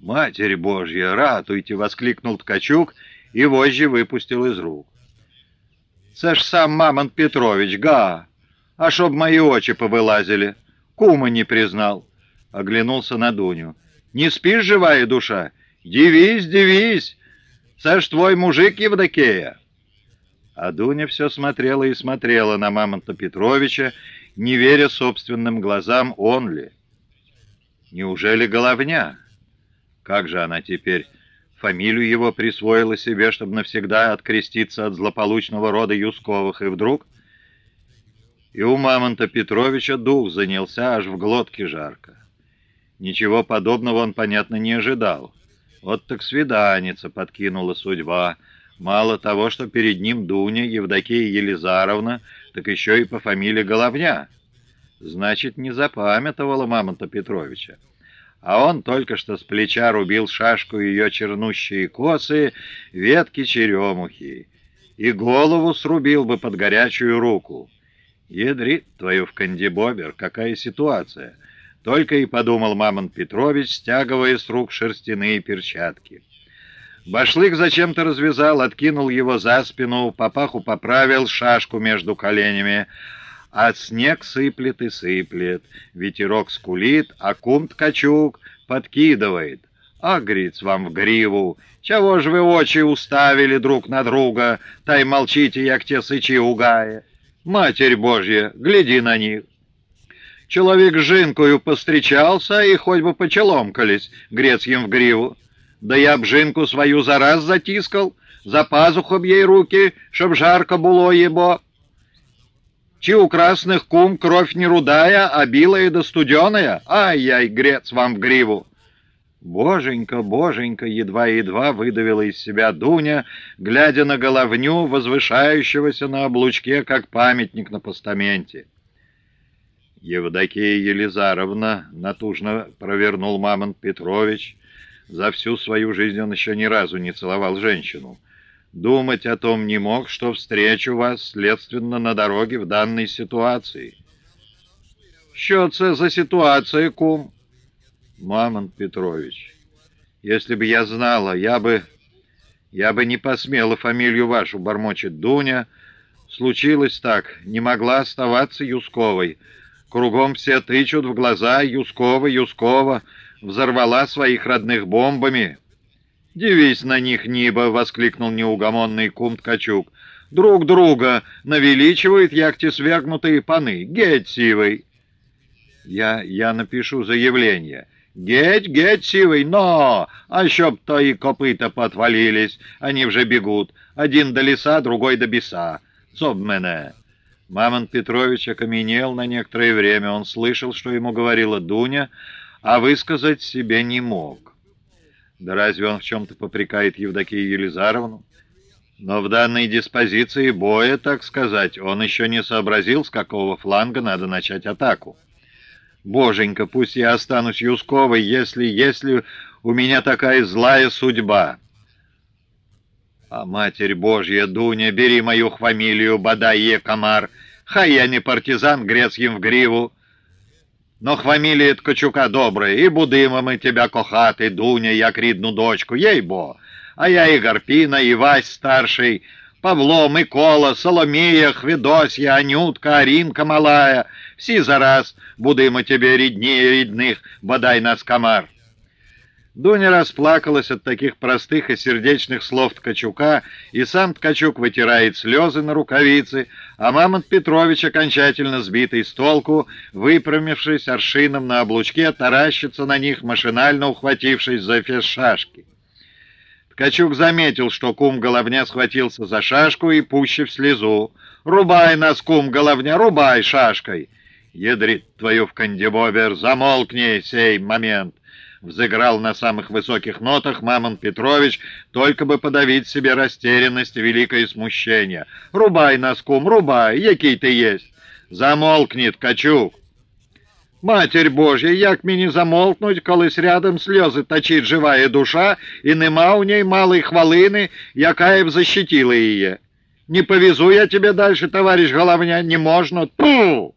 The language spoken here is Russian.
«Матерь Божья, ратуйте!» — воскликнул Ткачук и вожжи выпустил из рук. «Це ж сам Мамонт Петрович, га! А чтоб мои очи повылазили! Кума не признал!» Оглянулся на Дуню. «Не спишь, живая душа? Дивись, дивись! Це ж твой мужик Евдокея!» А Дуня все смотрела и смотрела на Мамонта Петровича, не веря собственным глазам, он ли. Неужели головня? Как же она теперь фамилию его присвоила себе, чтобы навсегда откреститься от злополучного рода Юсковых, и вдруг... И у Мамонта Петровича дух занялся, аж в глотке жарко. Ничего подобного он, понятно, не ожидал. Вот так свиданица подкинула судьба — Мало того, что перед ним Дуня Евдокия Елизаровна, так еще и по фамилии Головня. Значит, не запамятовала Мамонта Петровича. А он только что с плеча рубил шашку ее чернущие косы, ветки черемухи, и голову срубил бы под горячую руку. Ядрит твою в кандибобер, какая ситуация! Только и подумал Мамонт Петрович, стягивая с рук шерстяные перчатки. Башлык зачем-то развязал, откинул его за спину, папаху поправил, шашку между коленями. А снег сыплет и сыплет, ветерок скулит, а кум-ткачук подкидывает. А, гриц, вам в гриву, чего ж вы очи уставили друг на друга, тай молчите, як те сычи угая. Матерь Божья, гляди на них. Человек с жинкою постречался и хоть бы почеломкались, грец им в гриву. Да я б жинку свою зараз затискал, за пазухом ей руки, чтоб жарко было ебо. Чи у красных кум кровь не рудая, а билая да студеная? Ай-яй, грец вам в гриву!» «Боженька, боженька!» — едва-едва выдавила из себя Дуня, глядя на головню, возвышающегося на облучке, как памятник на постаменте. Евдокия Елизаровна натужно провернул Мамонт Петрович, за всю свою жизнь он еще ни разу не целовал женщину. Думать о том не мог, что встречу вас, следственно, на дороге в данной ситуации. Це за ситуация, кум? Мамонт Петрович, если бы я знала, я бы... Я бы не посмела фамилию вашу бормочет Дуня. Случилось так, не могла оставаться Юсковой. Кругом все тычут в глаза Юскова, Юскова взорвала своих родных бомбами. «Дивись на них, Ниба!» — воскликнул неугомонный кум Ткачук. «Друг друга навеличивают якти свергнутые паны. Геть, сивый!» «Я, я напишу заявление». «Геть, геть, сивый, но! А чтоб то и копыта подвалились, они вже бегут. Один до леса, другой до беса. Цоб мене!» Мамонт Петрович окаменел на некоторое время. Он слышал, что ему говорила Дуня, а высказать себе не мог. Да разве он в чем-то попрекает Евдокию Елизаровну? Но в данной диспозиции боя, так сказать, он еще не сообразил, с какого фланга надо начать атаку. Боженька, пусть я останусь Юсковой, если, если у меня такая злая судьба. А Матерь Божья, Дуня, бери мою фамилию, бодай е комар, хай я не партизан, грец им в гриву. Но хвамілі Ткачука добре, і будемо ми тебя кохати, Дуня, як рідну дочку, їй-бо. А я і Гарпіна, і Вась старший, Павло, Микола, Соломія, Хвідосія, Анютка, Арінка малая. Всі зараз будемо тебе рідніє рідних, бодай нас комар. Дуня расплакалась от таких простых и сердечных слов Ткачука, и сам Ткачук вытирает слезы на рукавицы, а Мамонт Петрович, окончательно сбитый с толку, выпрямившись аршином на облучке, таращится на них, машинально ухватившись за фес шашки. Ткачук заметил, что кум Головня схватился за шашку и пуще в слезу. «Рубай нас, кум Головня, рубай шашкой!» «Ядрит твою в кандибобер, замолкни сей момент!» взыграл на самых высоких нотах Мамон Петрович, только бы подавить себе растерянность и великое смущение. «Рубай носком, рубай, який ты есть!» «Замолкни, Ткачук!» Матерь Божья, як мені замолкнуть, колись рядом сльози точить живая душа, і нема у ней малої хвалини, яка б защитила її. Не повезу я тебе дальше, товарищ Головня, не можно. Ту!